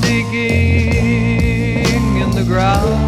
digging in the ground.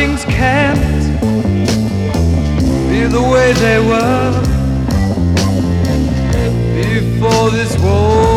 things can't be the way they were before this war.